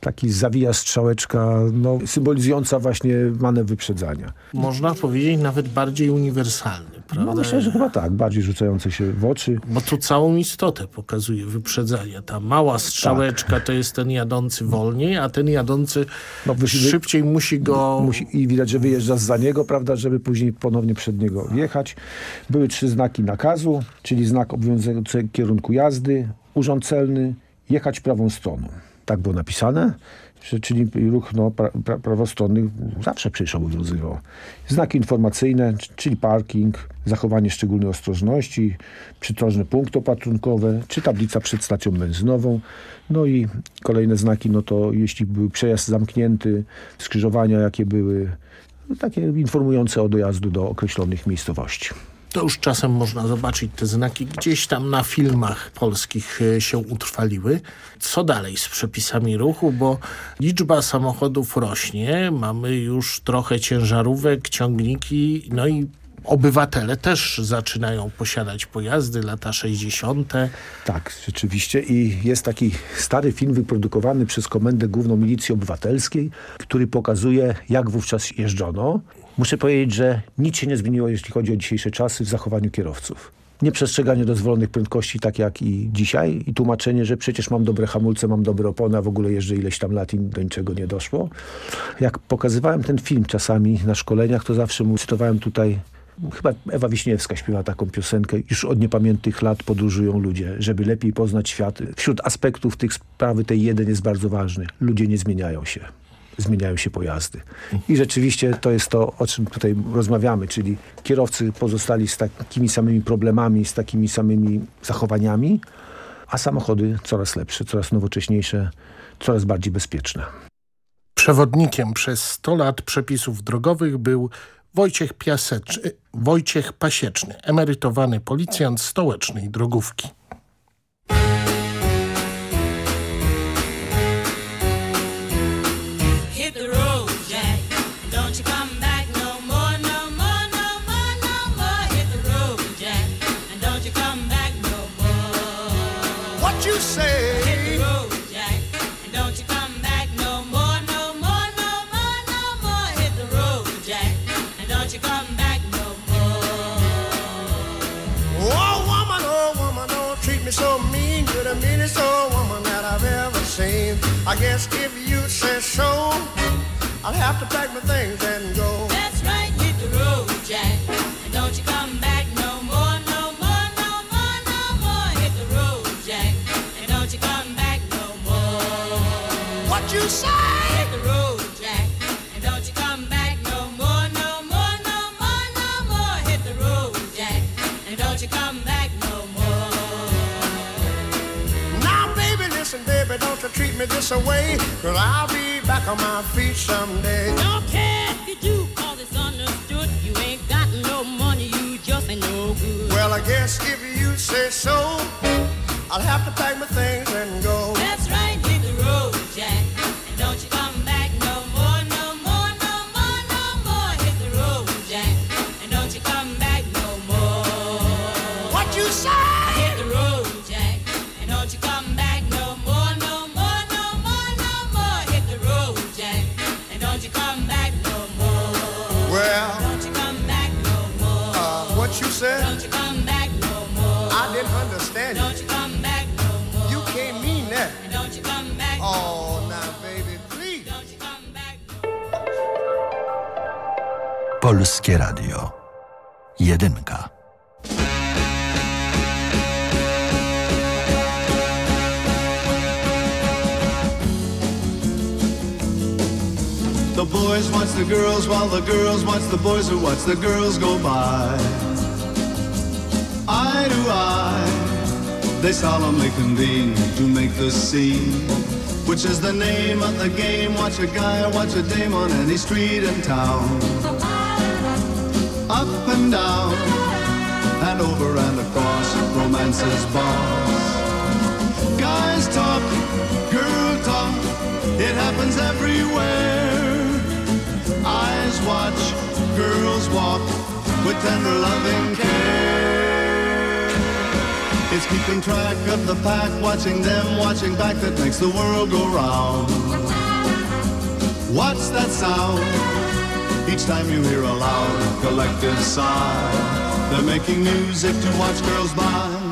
Speaker 20: taki zawija strzałeczka, no, symbolizująca właśnie manewr wyprzedzania.
Speaker 17: Można powiedzieć nawet bardziej uniwersalny, prawda?
Speaker 20: No myślę, że chyba tak, bardziej rzucające się w oczy.
Speaker 17: Bo tu całą istotę pokazuje wyprzedzania. Ta mała strzałeczka to jest ten jadący wolniej, a ten jadący
Speaker 20: No, wy-
Speaker 17: szybciej musi go...
Speaker 20: Musi, I widać, że wyjeżdża za niego, prawda, żeby później ponownie przed niego wjechać. Były trzy znaki nakazu, czyli znak obowiązujący kierunku jazdy, urząd celny, jechać prawą stroną. Tak było napisane, czyli ruch no, pra, pra, prawostronny zawsze przecież obowiązywał. Znaki informacyjne, czyli parking, zachowanie szczególnej ostrożności, przydrożne punkty opatrunkowe, czy tablica przed stacją benzynową. No i kolejne znaki, no to jeśli był przejazd zamknięty, skrzyżowania jakie były, no, takie informujące o dojazdu do określonych miejscowości.
Speaker 17: To już czasem można zobaczyć te znaki gdzieś tam na filmach polskich e, się utrwaliły. Co dalej z przepisami ruchu, bo liczba samochodów rośnie, mamy już trochę ciężarówek, ciągniki, no i obywatele też zaczynają posiadać pojazdy, lata 60.
Speaker 20: Tak, rzeczywiście. I jest taki stary film wyprodukowany przez Komendę Główną Milicji Obywatelskiej, który pokazuje, jak wówczas jeżdżono. Muszę powiedzieć, że nic się nie zmieniło, jeśli chodzi o dzisiejsze czasy w zachowaniu kierowców. Nieprzestrzeganie dozwolonych prędkości, tak jak i dzisiaj. I tłumaczenie, że przecież mam dobre hamulce, mam dobre opony, a w ogóle jeżdżę ileś tam lat i do niczego nie doszło. Jak pokazywałem ten film czasami na szkoleniach, to zawsze mu cytowałem tutaj Chyba Ewa Wiśniewska śpiewa taką piosenkę. Już od niepamiętnych lat podróżują ludzie, żeby lepiej poznać świat. Wśród aspektów tych sprawy tej jeden jest bardzo ważny. Ludzie nie zmieniają się. Zmieniają się pojazdy. I rzeczywiście to jest to, o czym tutaj rozmawiamy, czyli kierowcy pozostali z takimi samymi problemami, z takimi samymi zachowaniami, a samochody coraz lepsze, coraz nowocześniejsze, coraz bardziej bezpieczne.
Speaker 17: Przewodnikiem przez 100 lat przepisów drogowych był Wojciech, Piasecz, Wojciech Pasieczny, emerytowany policjant stołecznej drogówki.
Speaker 22: I guess if you say so, I'll have to pack my things and go. Me this away. Cause I'll be back on my feet someday.
Speaker 21: Don't care if you do, cause it's understood. You ain't got no money, you just ain't no good.
Speaker 22: Well, I guess if you say so, I'll have to pack my things and go.
Speaker 21: That's right, hit the road, Jack. And don't you come back no more, no more, no more, no more. Hit the road, Jack. And don't you come back no more.
Speaker 22: What you say?
Speaker 8: Polskie Radio. Jedynka.
Speaker 23: The boys watch the girls while the girls watch the boys who watch the girls go by. Eye to eye, they solemnly convene to make the scene, which is the name of the game. Watch a guy or watch a dame on any street in town. And over and across romance's bars. Guys talk, girl talk, it happens everywhere. Eyes watch, girls walk with tender loving care. It's keeping track of the pack, watching them, watching back that makes the world go round. What's that sound? Each time you hear a loud collective sigh, they're making music to watch girls by.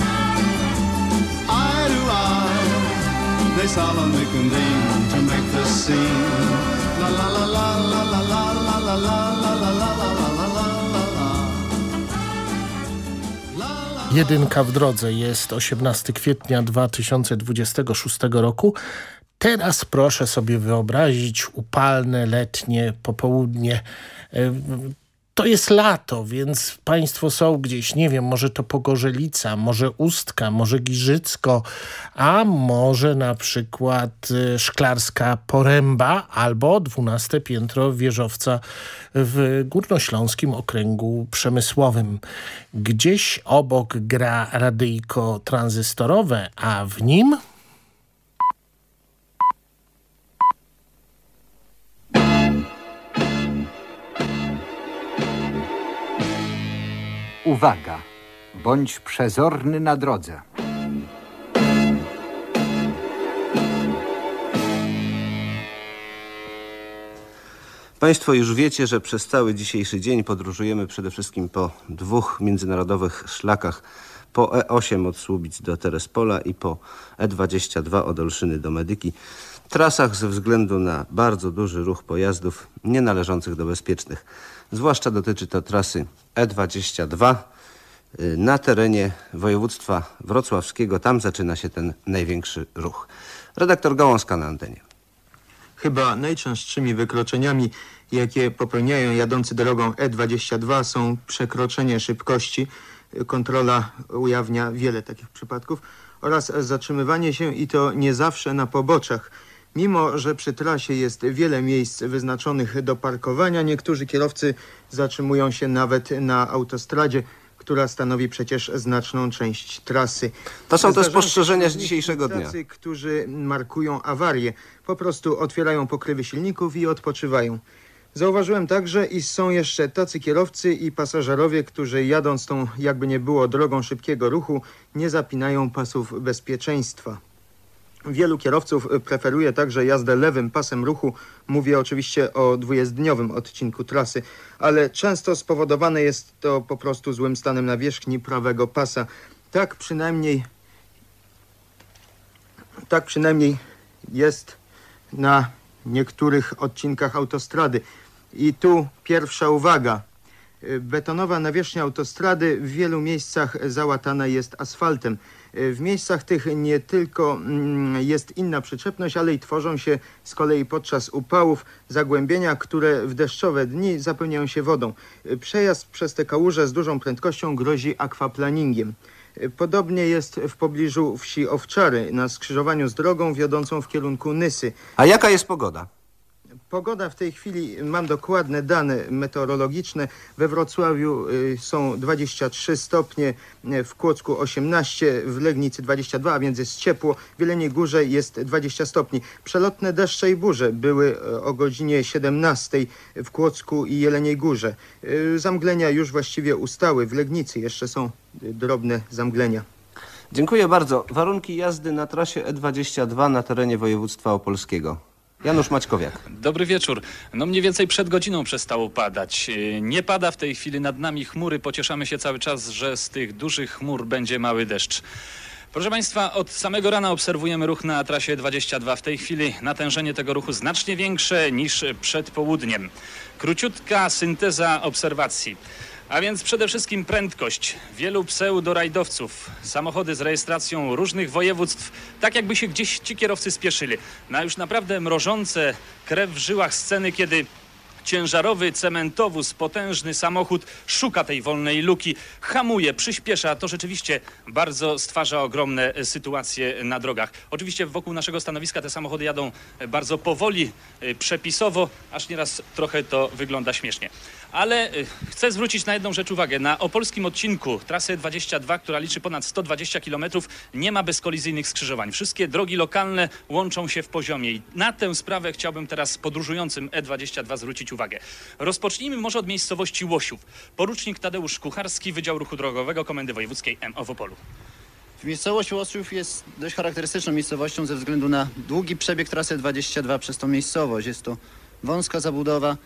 Speaker 23: They solemnly convene to make the scene. La la la la la la la la la la la la la la
Speaker 17: Jedynka w drodze jest 18 kwietnia 2026 roku. Teraz proszę sobie wyobrazić upalne letnie popołudnie. To jest lato, więc państwo są gdzieś, nie wiem, może to Pogorzelica, może Ustka, może Giżycko, a może na przykład e, Szklarska Poręba albo 12 piętro wieżowca w Górnośląskim Okręgu Przemysłowym. Gdzieś obok gra radyjko tranzystorowe, a w nim...
Speaker 19: Uwaga! Bądź przezorny na drodze.
Speaker 24: Państwo już wiecie, że przez cały dzisiejszy dzień podróżujemy przede wszystkim po dwóch międzynarodowych szlakach. Po E8 od Słubic do Terespola i po E22 od Olszyny do Medyki. Trasach ze względu na bardzo duży ruch pojazdów nie należących do bezpiecznych. Zwłaszcza dotyczy to trasy E22 y, na terenie województwa wrocławskiego. Tam zaczyna się ten największy ruch. Redaktor Gałązka na antenie.
Speaker 25: Chyba najczęstszymi wykroczeniami, jakie popełniają jadący drogą E22 są przekroczenie szybkości. Kontrola ujawnia wiele takich przypadków oraz zatrzymywanie się i to nie zawsze na poboczach. Mimo, że przy trasie jest wiele miejsc wyznaczonych do parkowania, niektórzy kierowcy zatrzymują się nawet na autostradzie, która stanowi przecież znaczną część trasy.
Speaker 24: To są też
Speaker 25: Zdarzają się
Speaker 24: spostrzeżenia z dzisiejszego dnia.
Speaker 25: Tacy, którzy markują awarie, po prostu otwierają pokrywy silników i odpoczywają. Zauważyłem także, iż są jeszcze tacy kierowcy i pasażerowie, którzy jadąc tą jakby nie było drogą szybkiego ruchu, nie zapinają pasów bezpieczeństwa. Wielu kierowców preferuje także jazdę lewym pasem ruchu. Mówię oczywiście o dwujezdniowym odcinku trasy, ale często spowodowane jest to po prostu złym stanem nawierzchni prawego pasa. Tak przynajmniej tak przynajmniej jest na niektórych odcinkach autostrady. I tu pierwsza uwaga. Y, Betonowa nawierzchnia autostrady w wielu miejscach załatana jest asfaltem. Y, W miejscach tych nie tylko mm, jest inna przyczepność, ale i tworzą się z kolei podczas upałów zagłębienia, które w deszczowe dni zapełniają się wodą. Y, Przejazd przez te kałuże z dużą prędkością grozi akwaplaningiem. Y, Podobnie jest w pobliżu wsi Owczary, na skrzyżowaniu z drogą wiodącą w kierunku Nysy.
Speaker 24: A jaka jest pogoda?
Speaker 25: Pogoda w tej chwili, mam dokładne dane meteorologiczne. We Wrocławiu y, są 23 stopnie, y, w Kłodzku 18, w Legnicy 22, a więc jest ciepło. W Jeleniej Górze jest 20 stopni. Przelotne deszcze i burze były y, o godzinie 17 w Kłodzku i Jeleniej Górze. Zamglenia już właściwie ustały. W Legnicy jeszcze są drobne zamglenia.
Speaker 24: Dziękuję bardzo. Warunki jazdy na trasie E22 na terenie województwa opolskiego. Janusz Maćkowiak.
Speaker 26: Dobry wieczór. No mniej więcej przed godziną przestało padać. Yy, Nie pada w tej chwili nad nami chmury. Pocieszamy się cały czas, że z tych dużych chmur będzie mały deszcz. Proszę Państwa, od samego rana obserwujemy ruch na trasie 22. W tej chwili natężenie tego ruchu znacznie większe niż przed południem. Króciutka synteza obserwacji. A więc przede wszystkim prędkość. Wielu pseudorajdowców, samochody z rejestracją różnych województw, tak jakby się gdzieś ci kierowcy spieszyli. Na już naprawdę mrożące krew w żyłach sceny, kiedy Ciężarowy cementowóz, potężny samochód szuka tej wolnej luki, hamuje, przyspiesza. To rzeczywiście bardzo stwarza ogromne sytuacje na drogach. Oczywiście wokół naszego stanowiska te samochody jadą bardzo powoli, e, przepisowo, aż nieraz trochę to wygląda śmiesznie. Ale e, chcę zwrócić na jedną rzecz uwagę. Na opolskim odcinku trasy 22, która liczy ponad 120 km, nie ma bezkolizyjnych skrzyżowań. Wszystkie drogi lokalne łączą się w poziomie i na tę sprawę chciałbym teraz podróżującym E22 zwrócić uwagę. Rozpocznijmy może od miejscowości Łosiów. Porucznik Tadeusz Kucharski, Wydział Ruchu Drogowego Komendy Wojewódzkiej MO w Opolu.
Speaker 27: Miejscowość Łosiów jest dość charakterystyczną miejscowością ze względu na długi przebieg trasy 22 przez tą miejscowość. Jest to wąska zabudowa,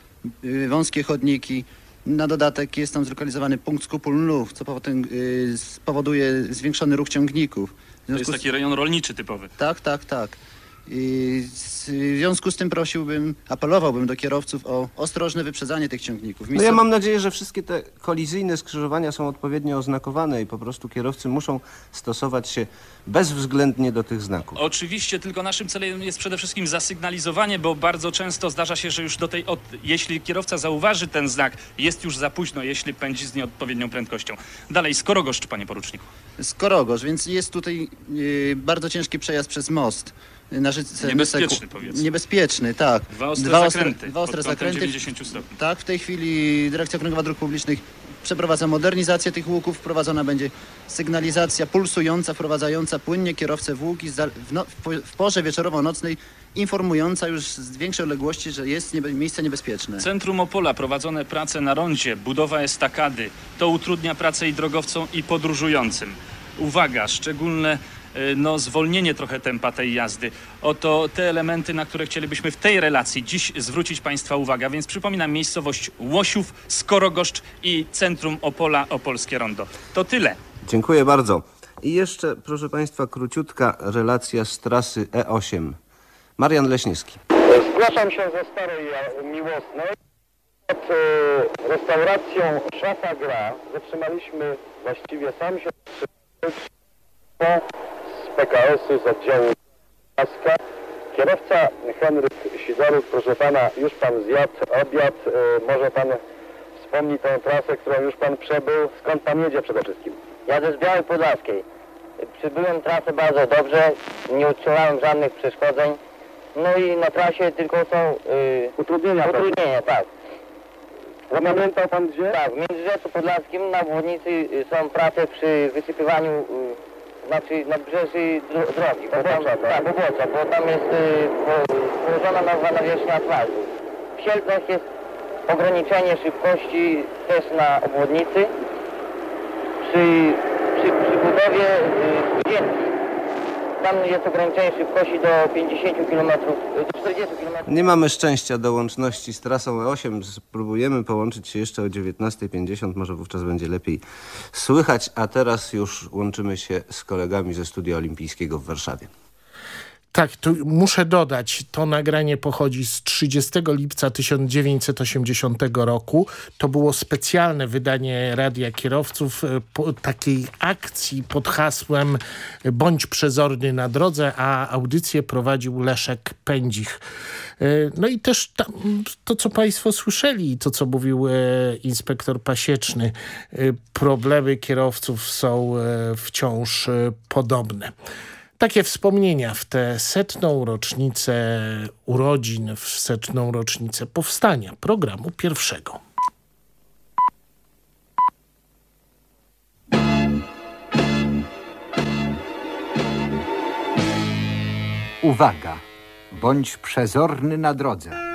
Speaker 27: wąskie chodniki. Na dodatek jest tam zlokalizowany punkt skupu lnów, co potem yy, spowoduje zwiększony ruch ciągników.
Speaker 26: To jest taki rejon rolniczy typowy.
Speaker 27: Tak, tak, tak. W związku z tym prosiłbym, apelowałbym do kierowców o ostrożne wyprzedzanie tych ciągników.
Speaker 24: No ja mam nadzieję, że wszystkie te kolizyjne skrzyżowania są odpowiednio oznakowane i po prostu kierowcy muszą stosować się bezwzględnie do tych znaków.
Speaker 26: Oczywiście, tylko naszym celem jest przede wszystkim zasygnalizowanie, bo bardzo często zdarza się, że już do tej, od, jeśli kierowca zauważy ten znak, jest już za późno, jeśli pędzi z nieodpowiednią prędkością. Dalej, Skorogoszcz, panie poruczniku.
Speaker 27: Skorogosz, więc jest tutaj yy, bardzo ciężki przejazd przez most. Na rzece
Speaker 26: Niebezpieczny, powiedzmy.
Speaker 27: Niebezpieczny, tak.
Speaker 26: Dwa ostre
Speaker 27: Dwa
Speaker 26: zakręty
Speaker 27: Dwa ostre zakręty.
Speaker 26: 90 stopni.
Speaker 27: Tak, w tej chwili Dyrekcja Okręgowa Dróg Publicznych przeprowadza modernizację tych łuków. Wprowadzona będzie sygnalizacja pulsująca, wprowadzająca płynnie kierowcę w łuki w, no, w, po- w porze wieczorowo-nocnej, informująca już z większej odległości, że jest niebe, miejsce niebezpieczne.
Speaker 26: Centrum Opola, prowadzone prace na rondzie, budowa estakady. To utrudnia pracę i drogowcom, i podróżującym. Uwaga, szczególne no, zwolnienie trochę tempa tej jazdy. Oto te elementy, na które chcielibyśmy w tej relacji dziś zwrócić Państwa uwagę. Więc przypominam miejscowość Łosiów, Skorogoszcz i Centrum Opola, Opolskie Rondo. To tyle.
Speaker 24: Dziękuję bardzo. I jeszcze, proszę Państwa, króciutka relacja z trasy E8. Marian Leśniewski.
Speaker 28: Zgłaszam się ze Starej Miłosnej. Pod e, restauracją Szafa Gra zatrzymaliśmy właściwie sam się PKS-u z oddziału Paska. Kierowca Henryk Sidorów, proszę pana, już pan zjadł obiad. E, może pan wspomni tę trasę, którą już pan przebył. Skąd pan jedzie przede wszystkim?
Speaker 29: Jadę z Białej Podlaskiej. Przybyłem trasę bardzo dobrze, nie odczuwałem żadnych przeszkodzeń. No i na trasie tylko są y,
Speaker 28: utrudnienia.
Speaker 29: utrudnienia, tak.
Speaker 28: Zapamiętał pan gdzie?
Speaker 29: Tak, w Międzyrzeczu Podlaskim na obwodnicy y, są prace przy wysypywaniu, y, znaczy nadbrzeży dro- drogi. Bo tam, tak, pobocza, bo tam jest y, po- położona nowa nawierzchnia asfaltu. W Sielcach jest ograniczenie szybkości też na obwodnicy. Przy, przy, przy budowie y. Tam jest ograniczenie szybkości do 50 km, do 40 km.
Speaker 24: Nie mamy szczęścia do łączności z trasą E8. Spróbujemy połączyć się jeszcze o 19.50. Może wówczas będzie lepiej słychać. A teraz już łączymy się z kolegami ze Studia Olimpijskiego w Warszawie.
Speaker 17: Tak, tu muszę dodać, to nagranie pochodzi z 30 lipca 1980 roku. To było specjalne wydanie Radia Kierowców e, po takiej akcji pod hasłem Bądź przezorny na drodze, a audycję prowadził Leszek Pędzich. E, No i też tam, to, co państwo słyszeli, to, co mówił e, inspektor Pasieczny, e, problemy kierowców są e, wciąż e, podobne. Takie wspomnienia w tę setną rocznicę urodzin, w setną rocznicę powstania programu pierwszego.
Speaker 19: Uwaga! Bądź przezorny na drodze.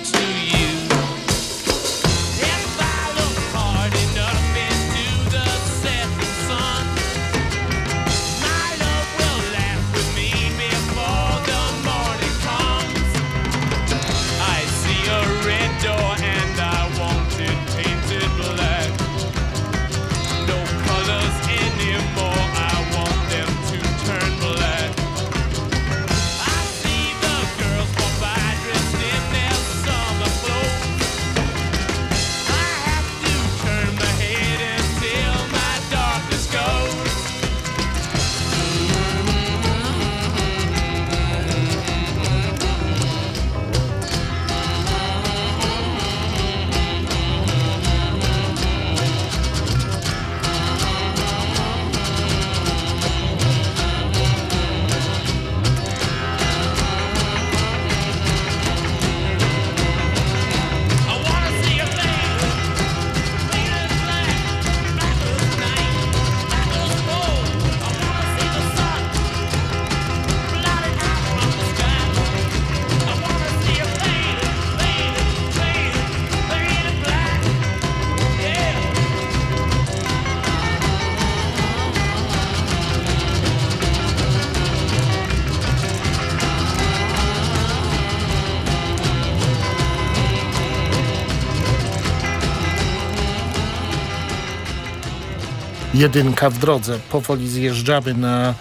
Speaker 17: jedynka w drodze. Powoli zjeżdżamy na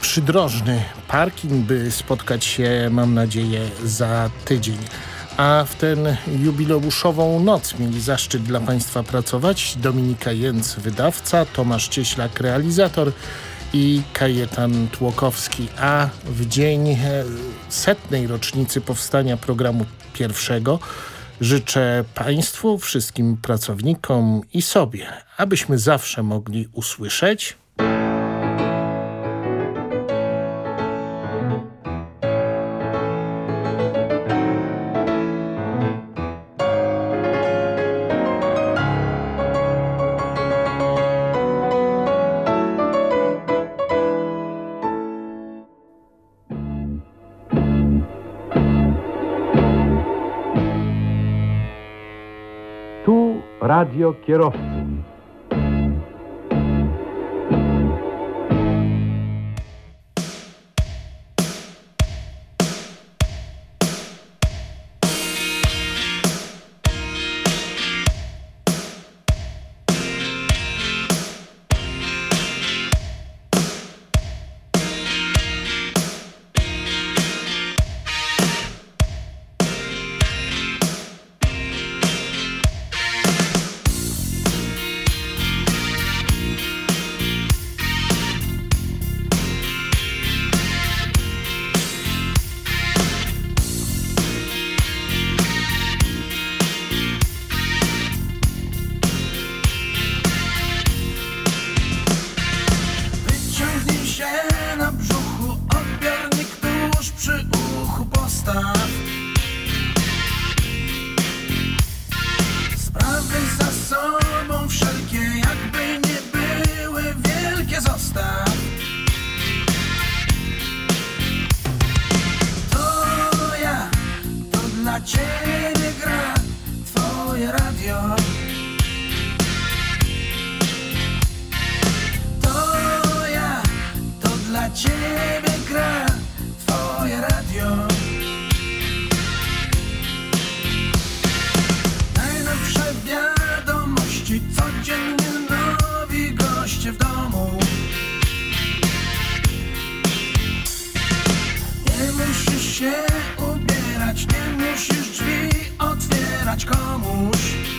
Speaker 17: przydrożny parking, by spotkać się, mam nadzieję, za tydzień. A w tę jubileuszową noc mieli zaszczyt dla Państwa pracować Dominika Jęc, wydawca, Tomasz Cieślak, realizator i Kajetan Tłokowski. A w dzień e, setnej rocznicy powstania programu pierwszego Życzę Państwu, wszystkim pracownikom i sobie, abyśmy zawsze mogli usłyszeć,
Speaker 18: Radio
Speaker 21: Kierowcy.
Speaker 8: Ramos.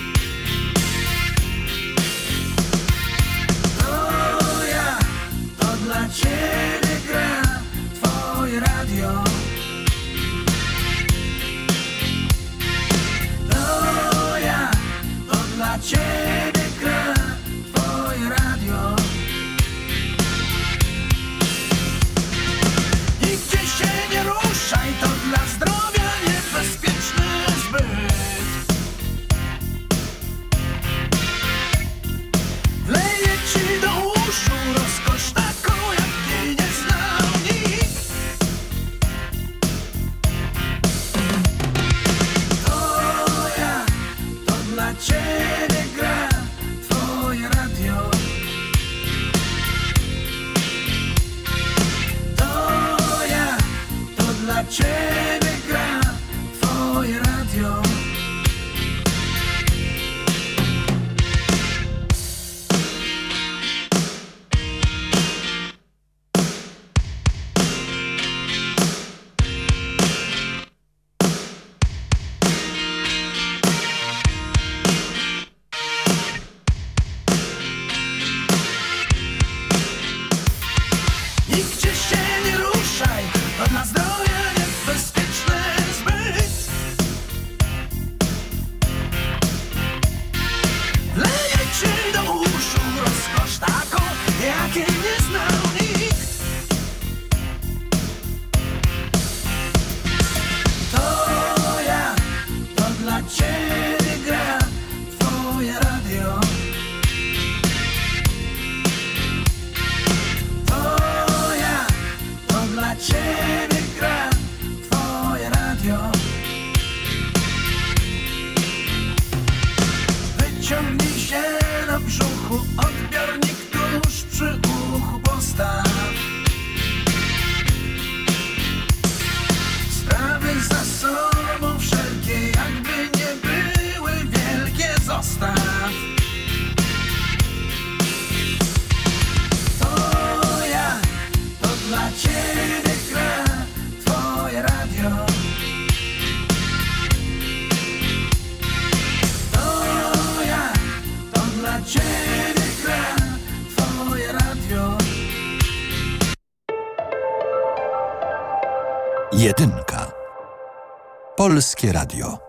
Speaker 8: Polskie Radio.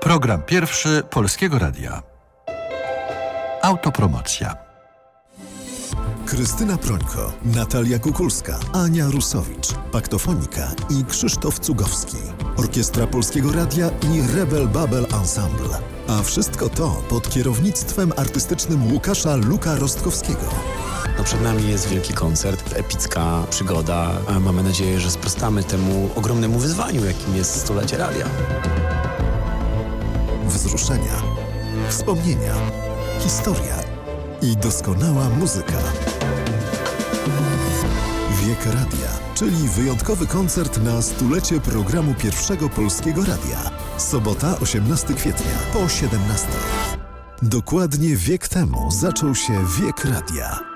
Speaker 8: Program pierwszy Polskiego Radia. Autopromocja.
Speaker 30: Krystyna Prońko, Natalia Kukulska, Ania Rusowicz, Paktofonika i Krzysztof Cugowski. Orkiestra Polskiego Radia i Rebel Babel Ensemble. A wszystko to pod kierownictwem artystycznym Łukasza Luka Rostkowskiego.
Speaker 31: No przed nami jest wielki koncert, epicka przygoda. a Mamy nadzieję, że sprostamy temu ogromnemu wyzwaniu, jakim jest stulecie radia.
Speaker 30: Wzruszenia, wspomnienia, historia i doskonała muzyka. Wiek Radia, czyli wyjątkowy koncert na stulecie programu pierwszego polskiego radia. Sobota, 18 kwietnia po 17. Dokładnie wiek temu zaczął się Wiek Radia.